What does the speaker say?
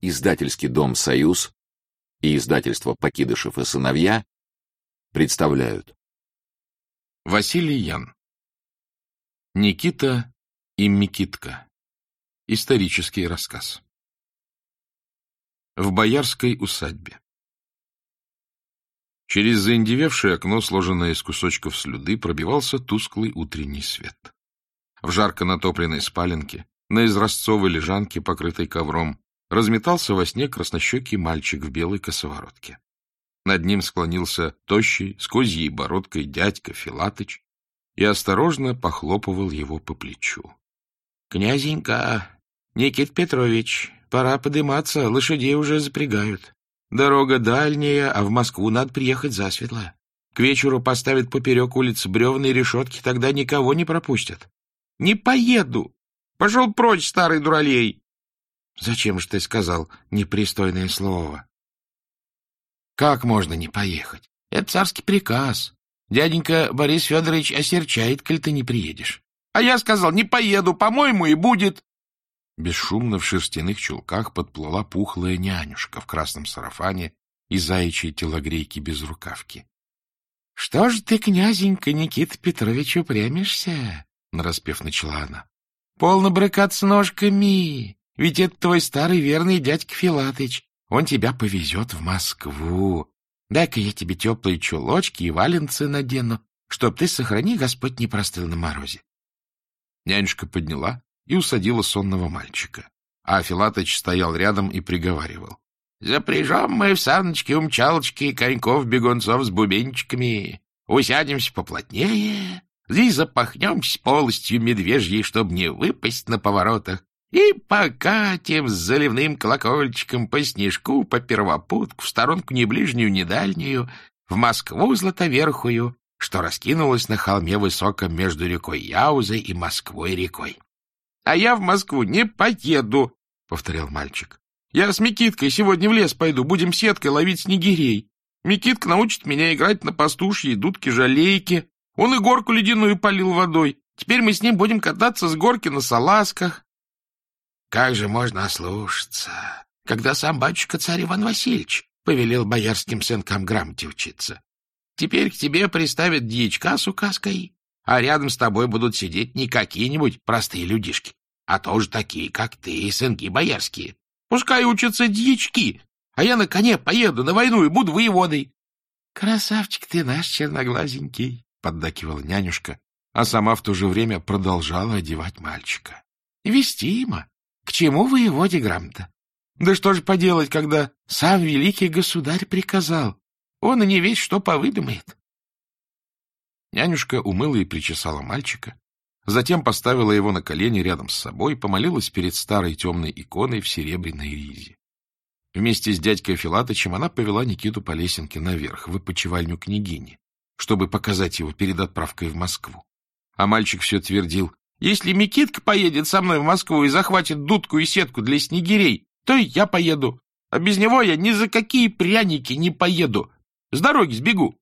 издательский дом «Союз» и издательство «Покидышев и сыновья» представляют. Василий Ян. Никита и Микитка. Исторический рассказ. В боярской усадьбе. Через заиндевевшее окно, сложенное из кусочков слюды, пробивался тусклый утренний свет. В жарко натопленной спаленке, на изразцовой лежанке, покрытой ковром, разметался во сне краснощекий мальчик в белой косоворотке. Над ним склонился тощий, с козьей бородкой дядька Филатыч и осторожно похлопывал его по плечу. — Князенька, Никит Петрович, пора подыматься, лошадей уже запрягают. Дорога дальняя, а в Москву надо приехать засветло. К вечеру поставят поперек улицы бревные решетки, тогда никого не пропустят. — Не поеду! Пошел прочь, старый дуралей! — Зачем же ты сказал непристойное слово? — Как можно не поехать? Это царский приказ. Дяденька Борис Федорович осерчает, коль ты не приедешь. — А я сказал, не поеду, по-моему, и будет. Бесшумно в шерстяных чулках подплыла пухлая нянюшка в красном сарафане и заячьей телогрейки без рукавки. — Что ж ты, князенька Никита Петрович, упрямишься? — нараспев начала она. — Полно брыкаться ножками. Ведь это твой старый верный дядька Филатыч. Он тебя повезет в Москву. Дай-ка я тебе теплые чулочки и валенцы надену, чтоб ты, сохрани, Господь, не простыл на морозе. Нянюшка подняла и усадила сонного мальчика. А Филатыч стоял рядом и приговаривал. — Запряжем мы в саночки-умчалочки коньков-бегунцов с бубенчиками, усядемся поплотнее и запахнемся полостью медвежьей, чтобы не выпасть на поворотах, и покатим с заливным колокольчиком по снежку, по первопутку, в сторонку ни ближнюю, ни дальнюю, в Москву златоверхую, что раскинулась на холме высоком между рекой Яузой и Москвой-рекой. — А я в Москву не поеду, — повторял мальчик. — Я с Микиткой сегодня в лес пойду, будем сеткой ловить снегирей. Микитка научит меня играть на пастушьей дудке-жалейке. Он и горку ледяную полил водой. Теперь мы с ним будем кататься с горки на салазках. Как же можно ослушаться, когда сам батюшка-царь Иван Васильевич повелел боярским сынкам грамоте учиться? Теперь к тебе приставят дьячка с указкой, а рядом с тобой будут сидеть не какие-нибудь простые людишки, а тоже такие, как ты, сынки боярские. Пускай учатся дьячки, а я на коне поеду на войну и буду воеводой. — Красавчик ты наш черноглазенький, — поддакивала нянюшка, а сама в то же время продолжала одевать мальчика. — Вестимо. К чему воеводе грамота? Да что же поделать, когда сам великий государь приказал? Он и не весь что повыдумает. Нянюшка умыла и причесала мальчика, затем поставила его на колени рядом с собой и помолилась перед старой темной иконой в серебряной ризе. Вместе с дядькой Филатычем она повела Никиту по лесенке наверх, в опочивальню княгини, чтобы показать его перед отправкой в Москву. А мальчик все твердил, если Микитка поедет со мной в Москву и захватит дудку и сетку для снегирей, то и я поеду. А без него я ни за какие пряники не поеду. С дороги сбегу.